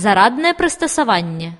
зараднае прыстасаванне.